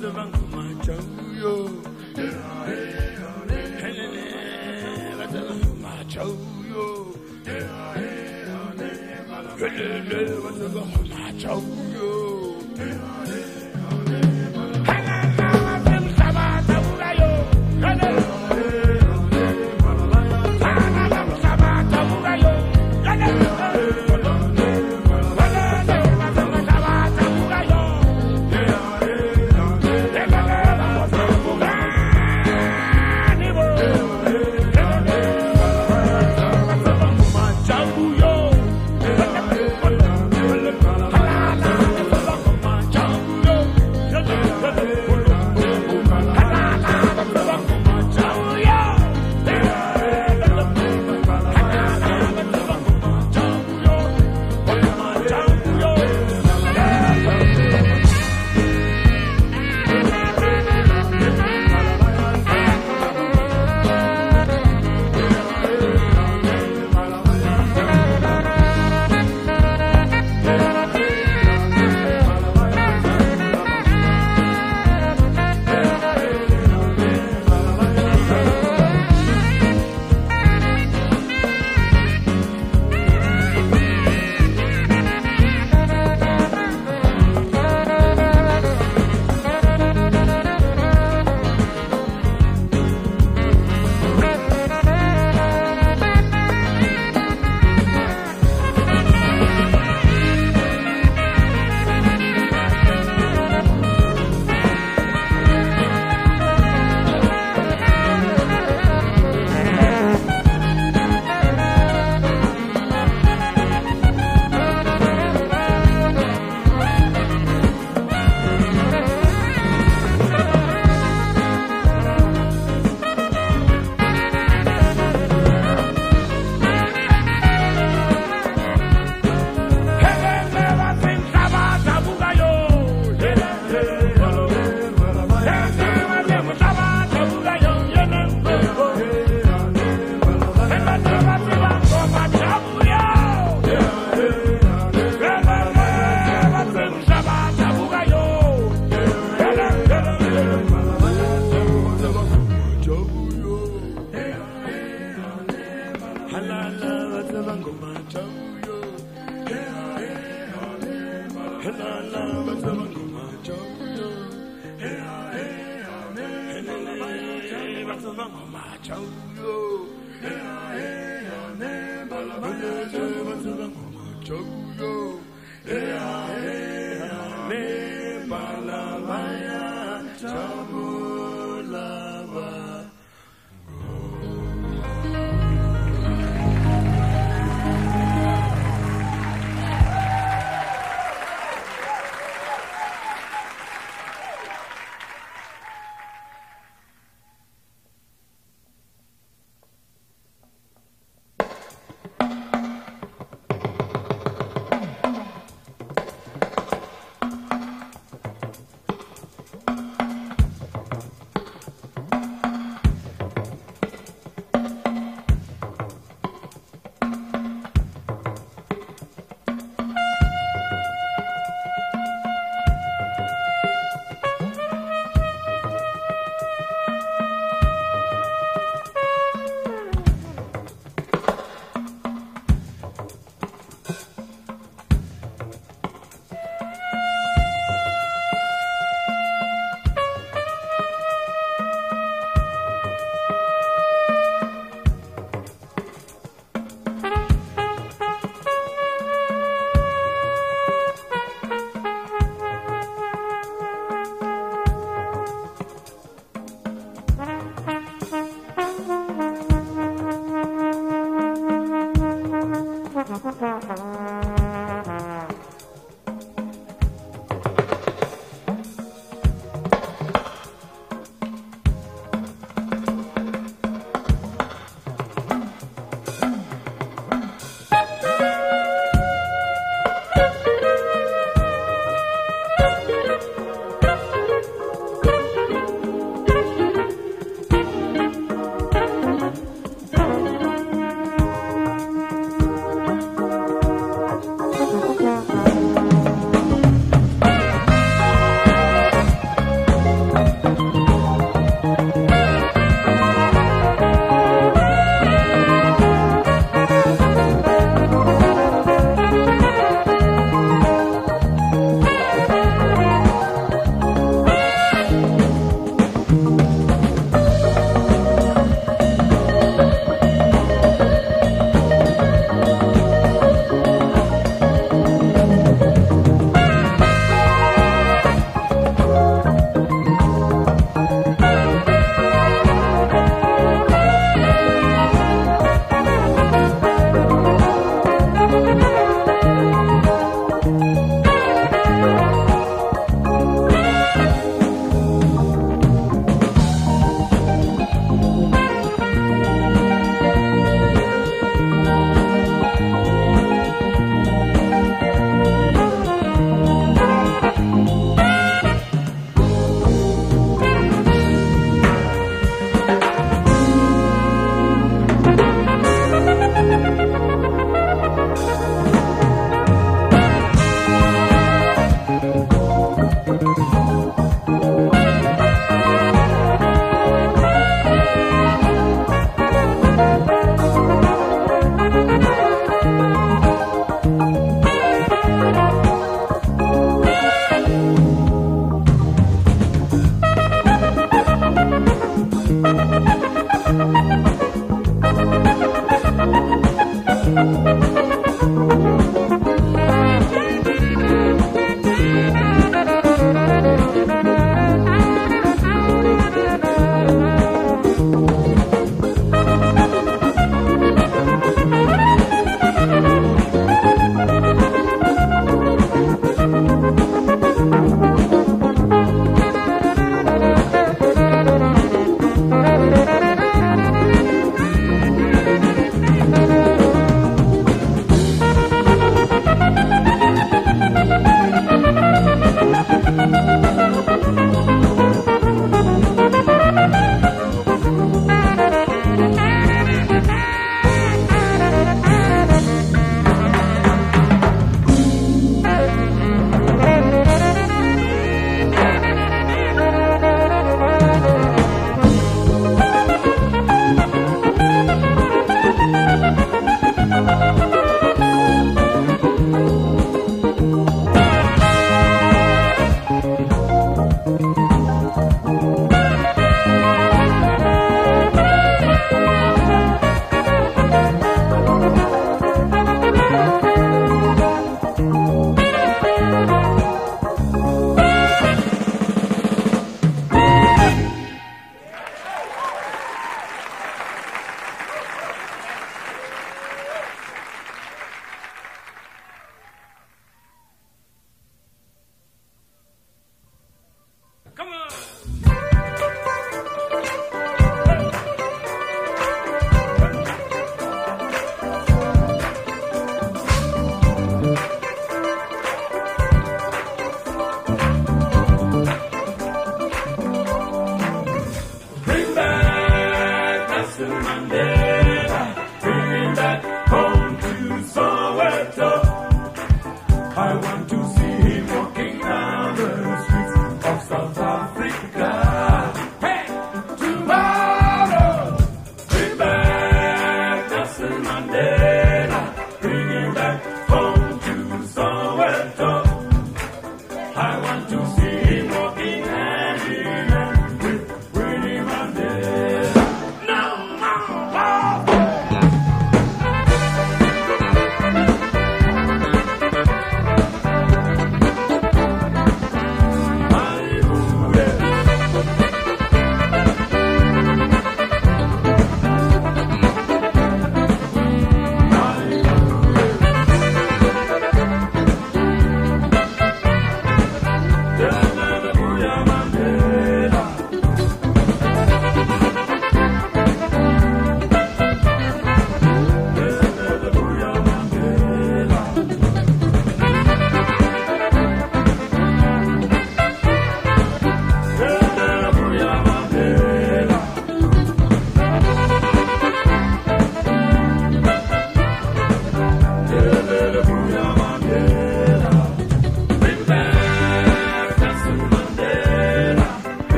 mbuzo bangumaja uyo helele batala ngumaja uyo helele batala ngumaja uyo choguyo ne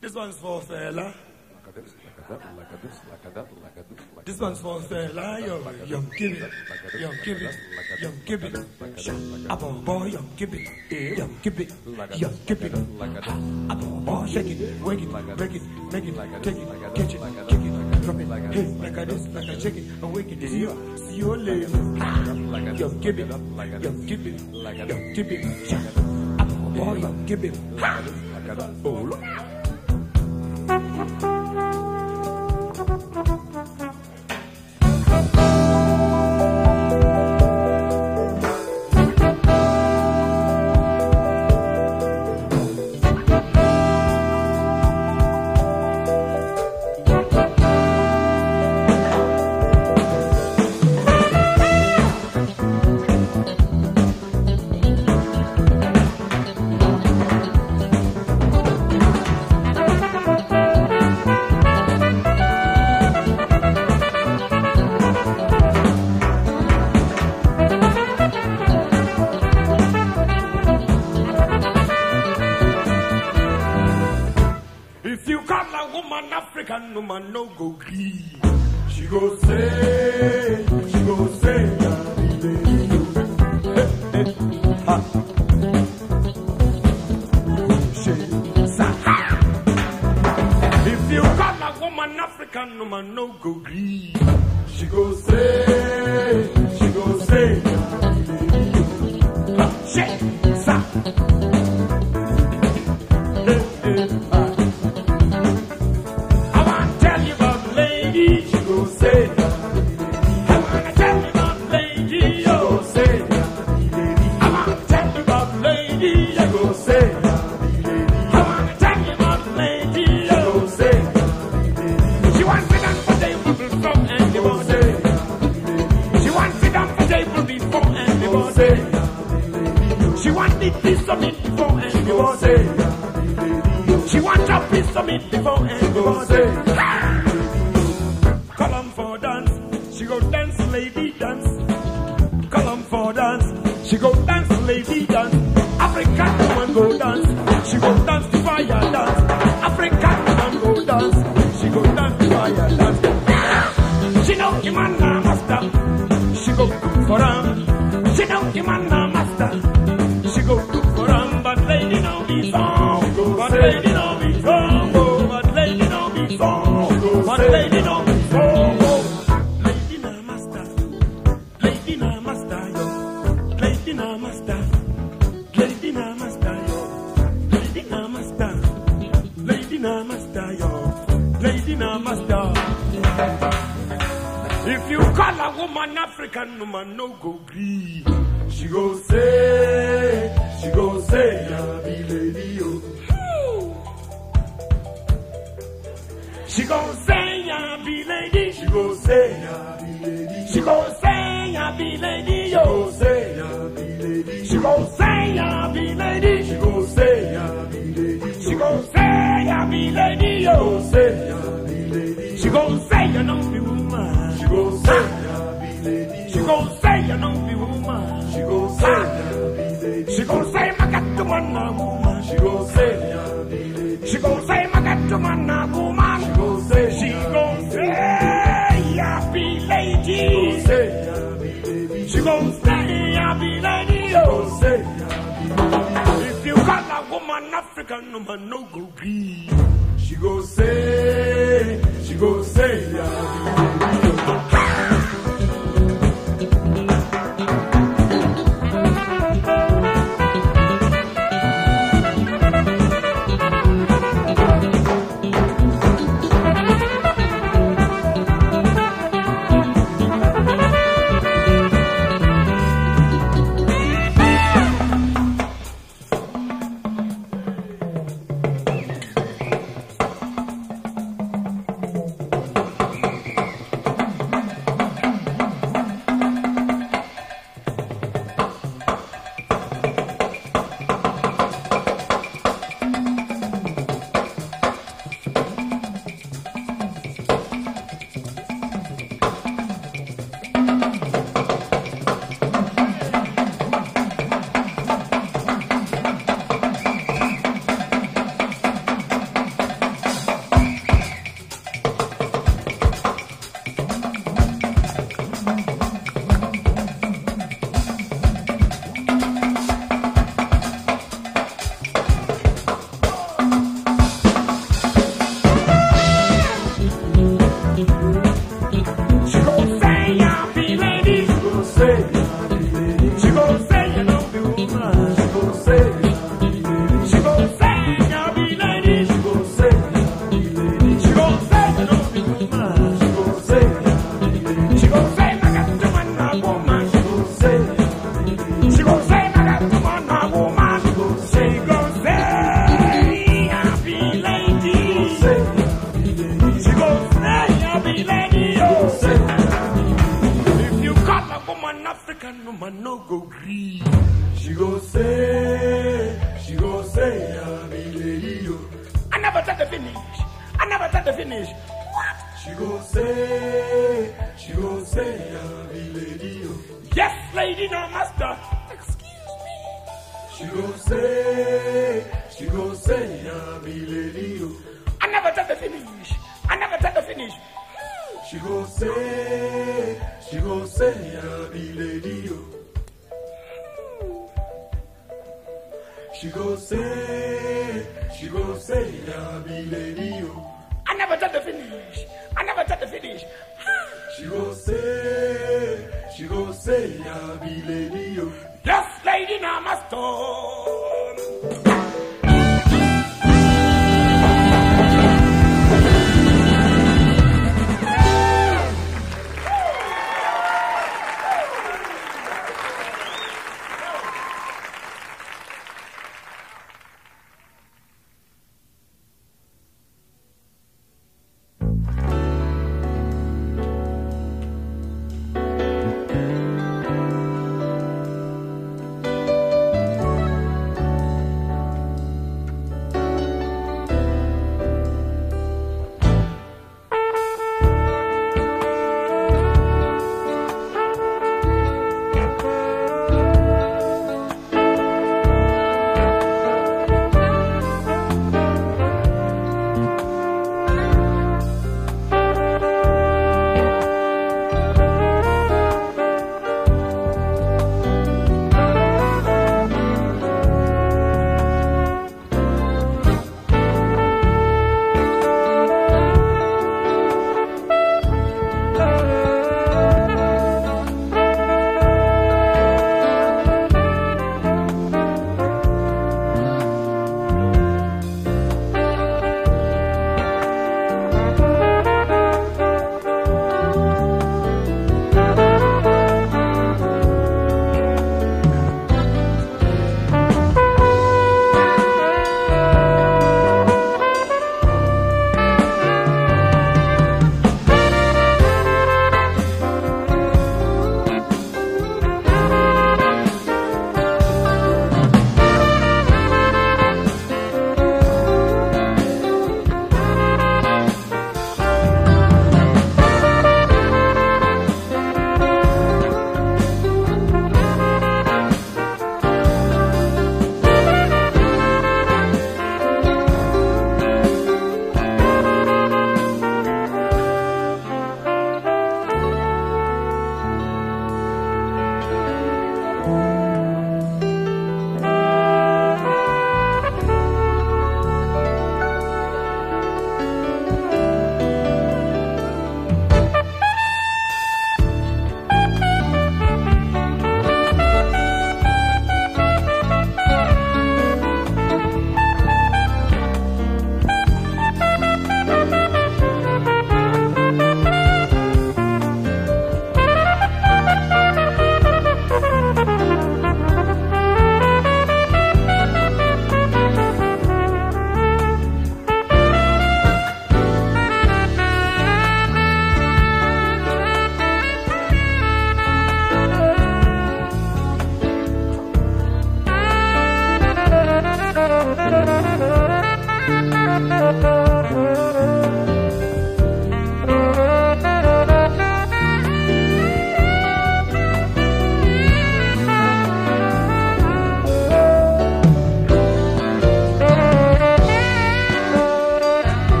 This one's for Fela. This one's for Fela. Yum, yum, give it. Yum, give it. Yum, give it. Apple boy, yum, give it. Yum, give it. Yum, give it. Apple boy, shake it. Wake it. Break it. Make it. Take it. Catch it. Kick it. Drop it. Hey, like a this, like a shake it. Awake it. See you. See you later. Yum, give it. Yum, give it. Yum, give it. Apple boy, yum, give it. Oh, look out. go dance, lady, dance. Column for dance. She go dance, lady, dance. African woman go dance. She go dance to fire dance. African woman go dance. She go dance to fire dance. She know the man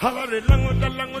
Hava re lango da lango.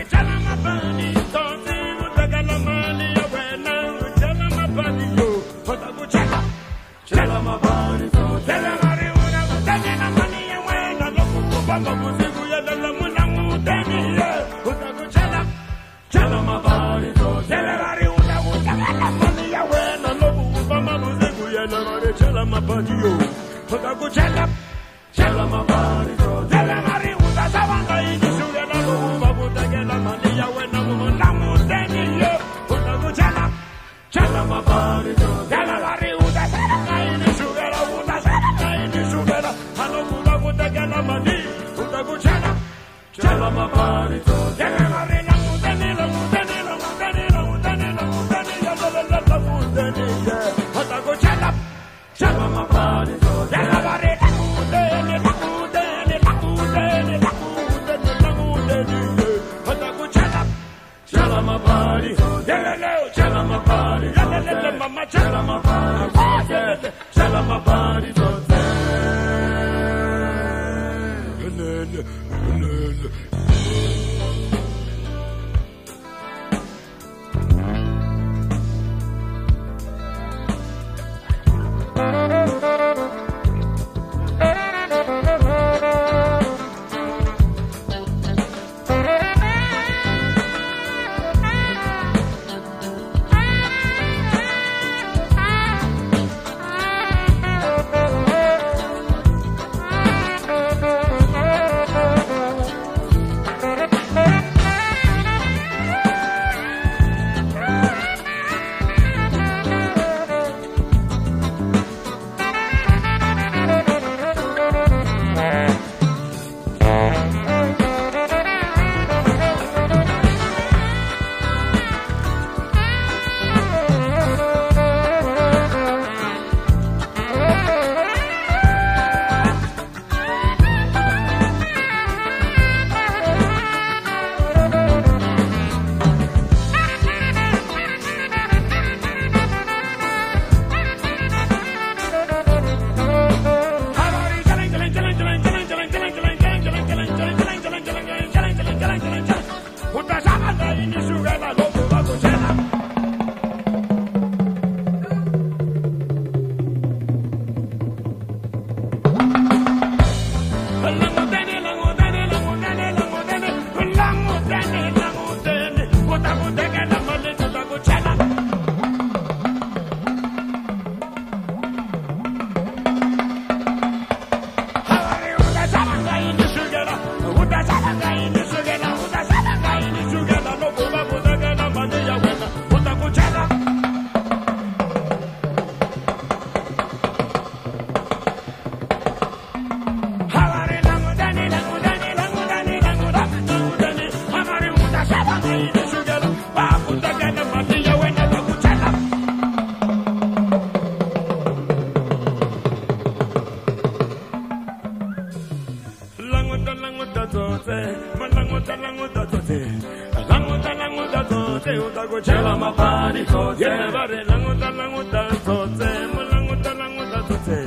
uta ku chela mapani tsotse yeva re languta languta tsotse mo languta languta tsotse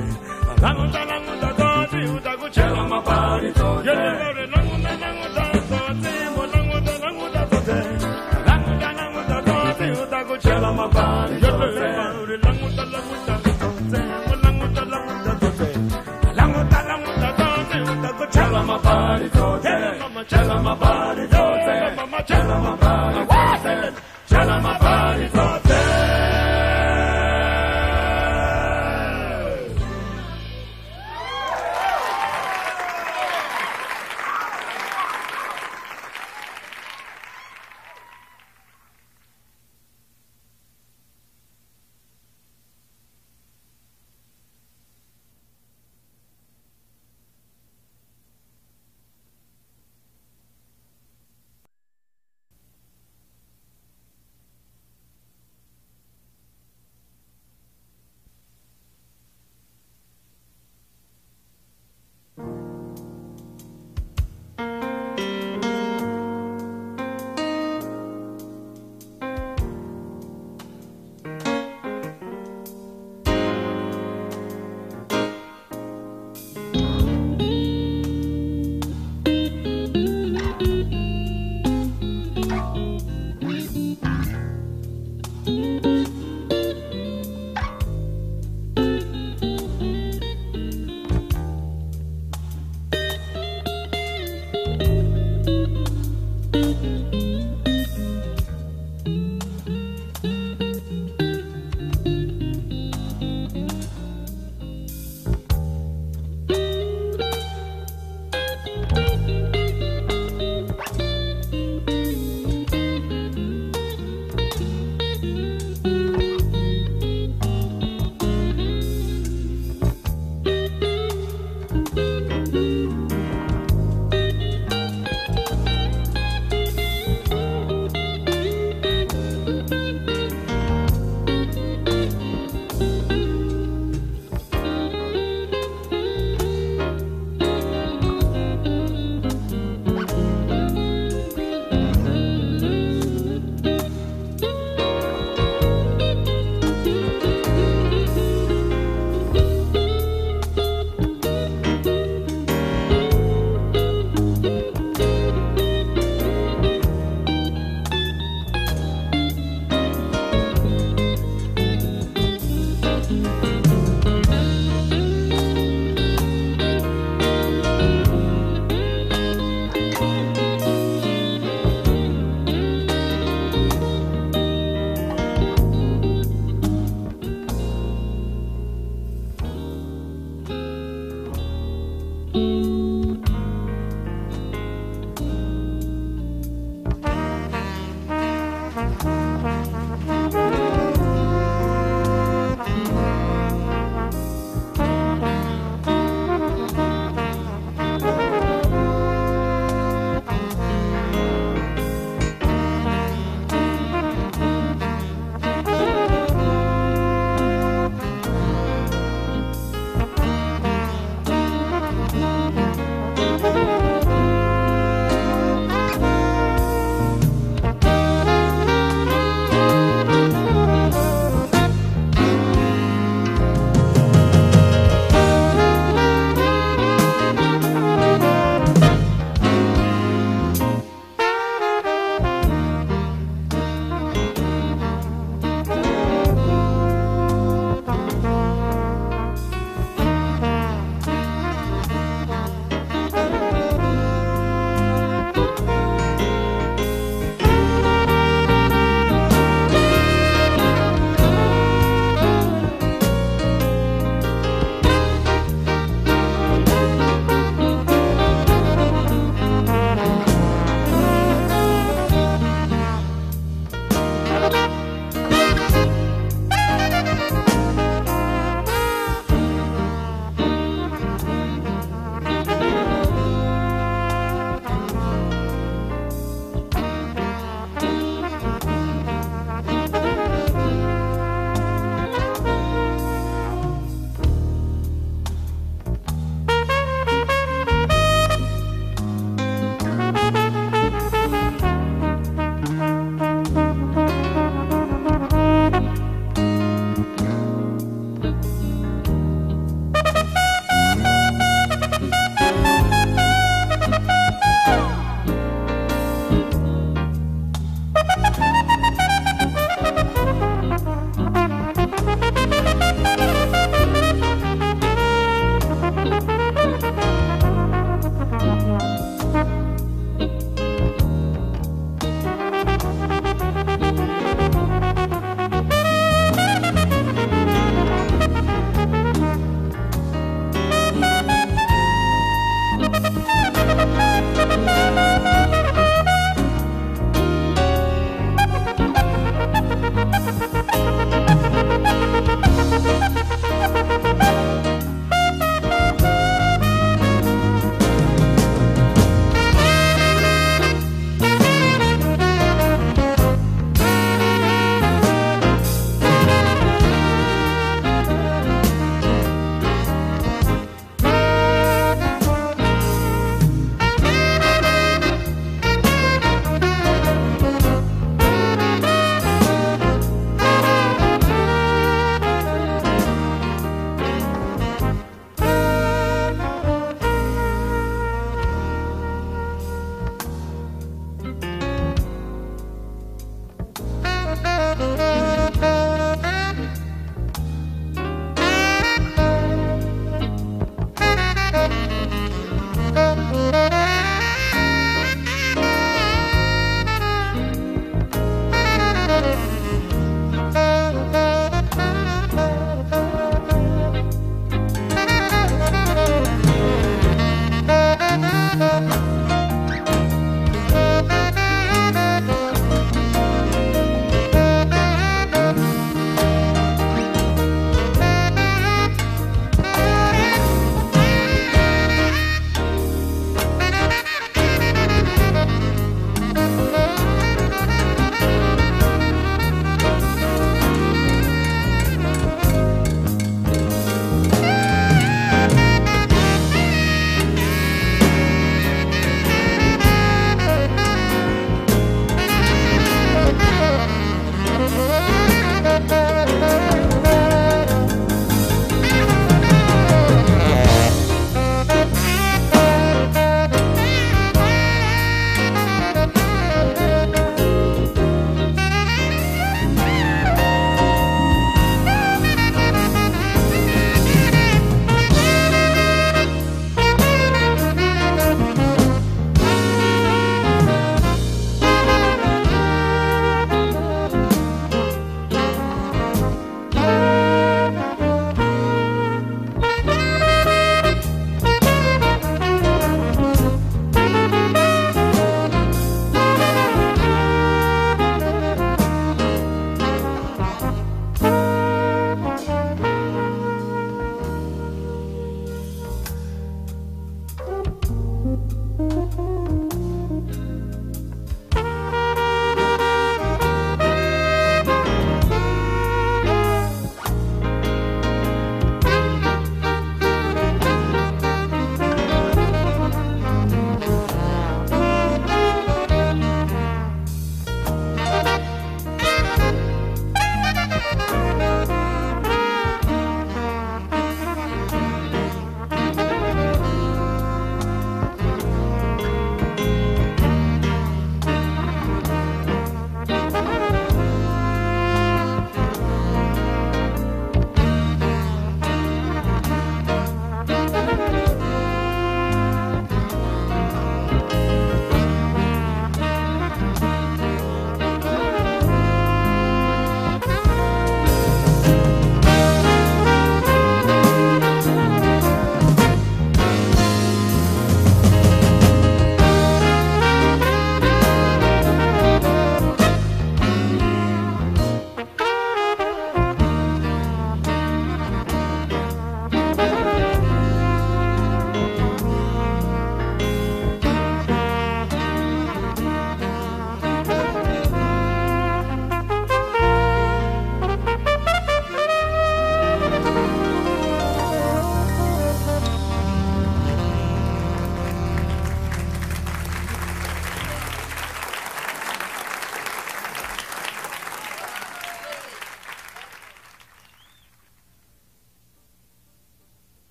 languta languta tsotse uta ku chela mapani tsotse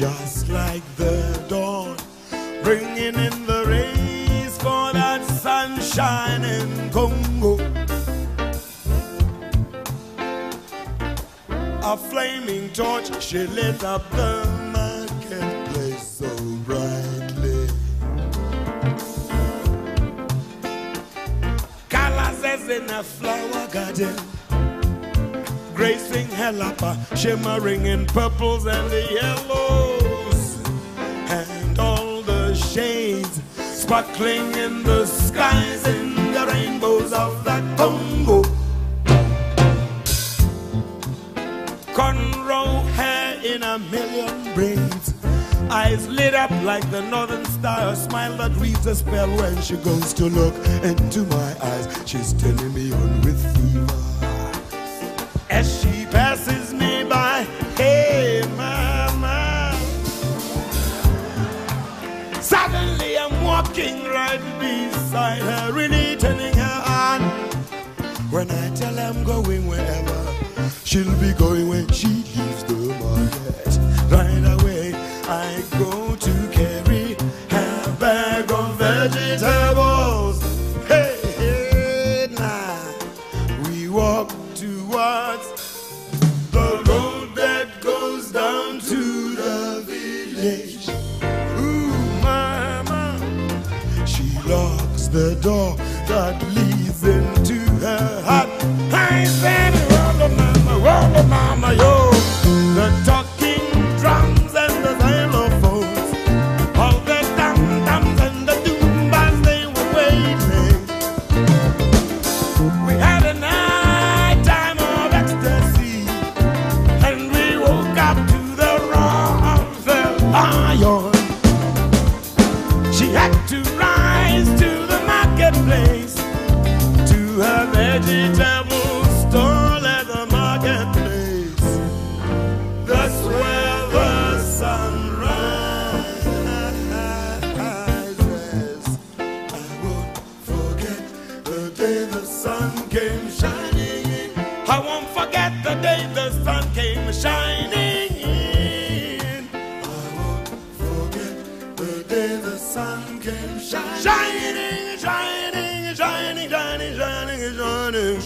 just like the dawn, bringing in the rays for that sunshine in Congo. A flaming torch, she lit up the marketplace so brightly. Colors as in a flower garden, Helapa, shimmering in purples and the yellows, and all the shades sparkling in the skies in the rainbows of the Congo. cornrow hair in a million braids. Eyes lit up like the northern star. A smile that reads a spell when she goes to look into my eyes. She's turning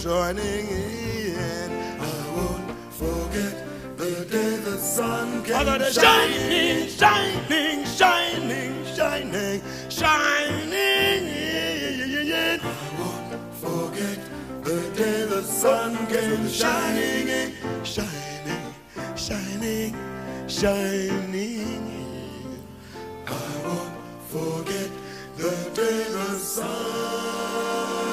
shining, shining in. I won't forget the day the sun came shining, shining, shining, shining, shining in. I won't forget the day the sun came shining in, shining, shining, shining in. I won't forget the day the sun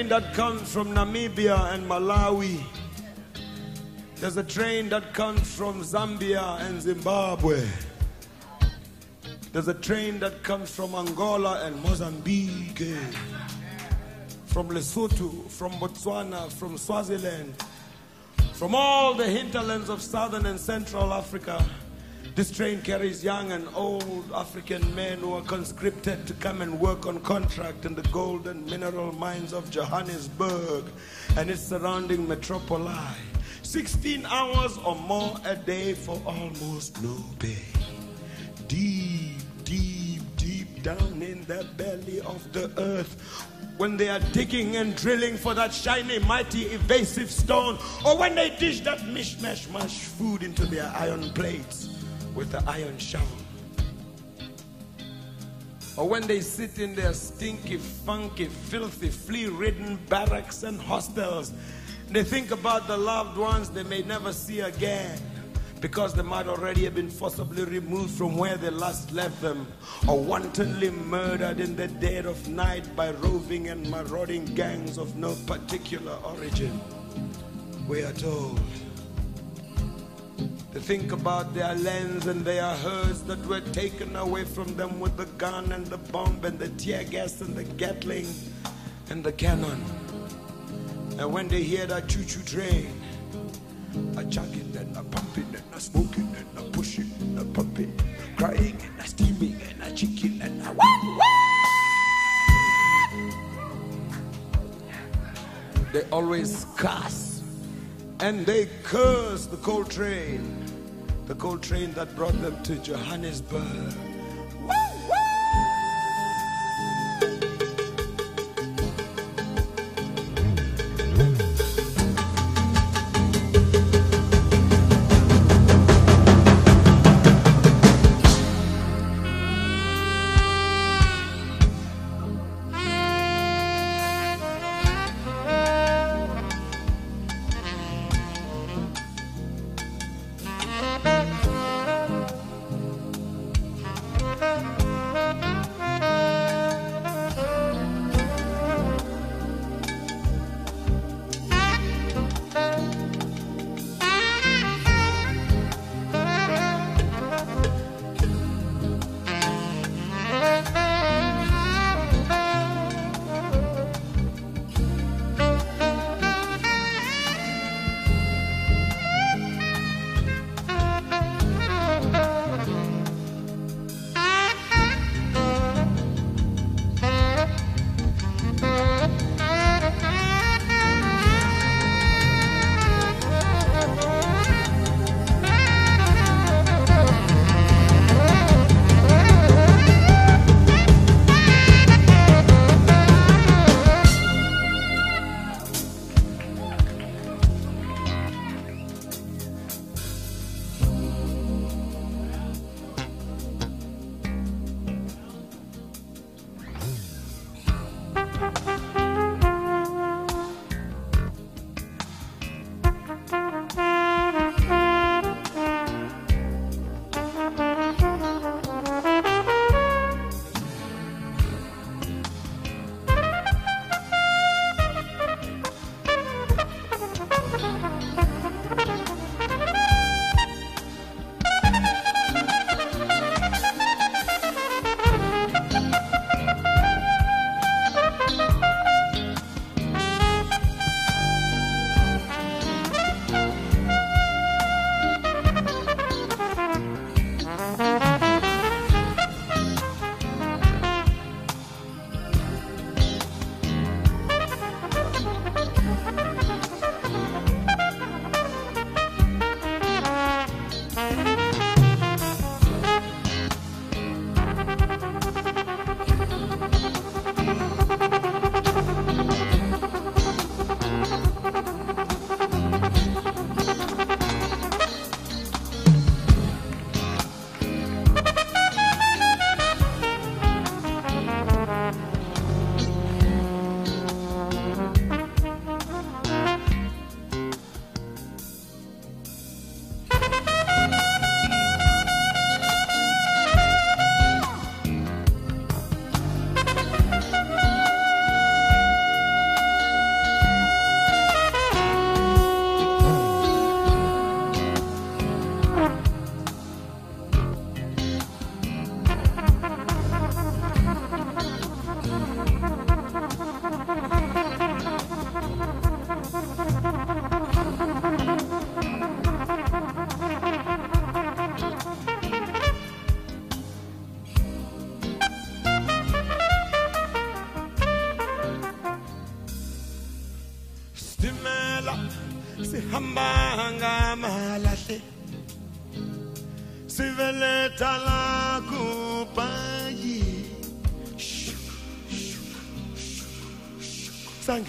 train that comes from Namibia and Malawi. There's a train that comes from Zambia and Zimbabwe. There's a train that comes from Angola and Mozambique. From Lesotho, from Botswana, from Swaziland, from all the hinterlands of southern and central Africa. This train carries young and old African men who are conscripted to come and work on contract in the gold and mineral mines of Johannesburg and its surrounding metropoli. 16 hours or more a day for almost no pay. Deep, deep, deep down in the belly of the earth. When they are digging and drilling for that shiny, mighty, evasive stone, or when they dish that mishmash mash food into their iron plates with the iron shovel. Or when they sit in their stinky, funky, filthy, flea ridden barracks and hostels, they think about the loved ones they may never see again because they might already have been forcibly removed from where they last left them or wantonly murdered in the dead of night by roving and marauding gangs of no particular origin. We are told to think about their lands and their herds that were taken away from them with the gun and the bomb and the tear gas and the gatling and the cannon. And when they hear that choo-choo train, a chucking and a pumping and a smoking and a pushing and a pumping, crying and a steaming and a chicken and a wah, wah. They always cuss and they curse the coal train, the coal train that brought them to Johannesburg.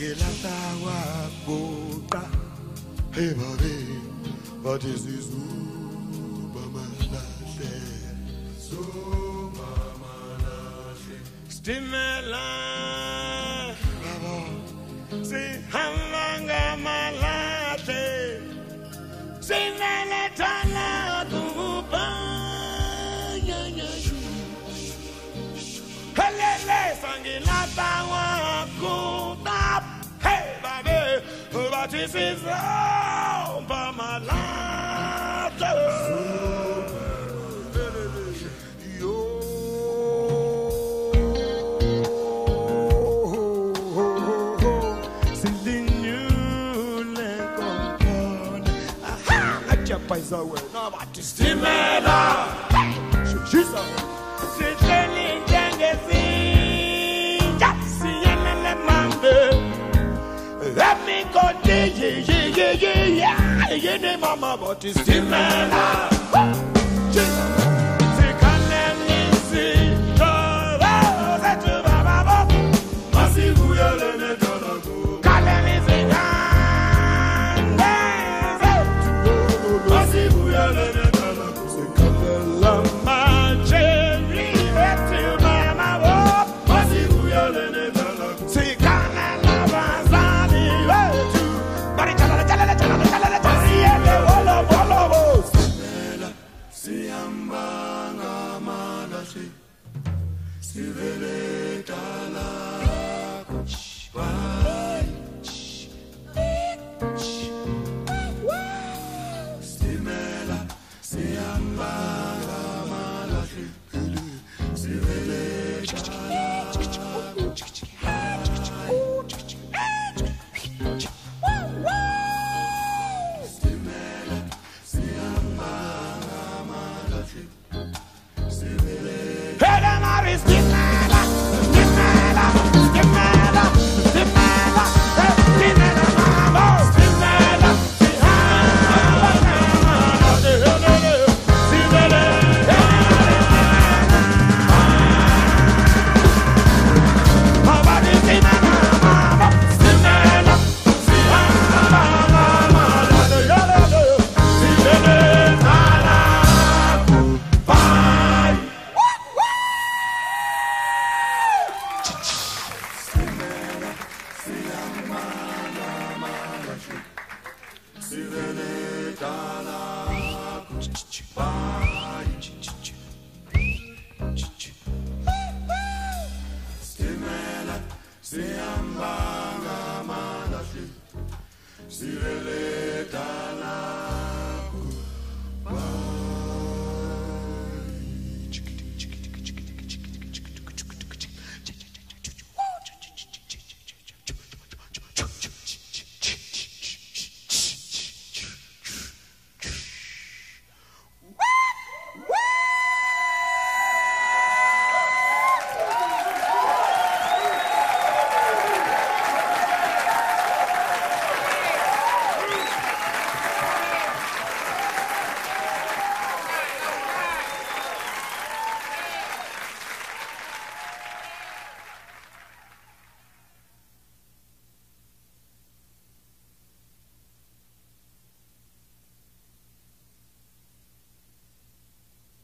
Sangelahla wakuqa hey babe bathi sizuba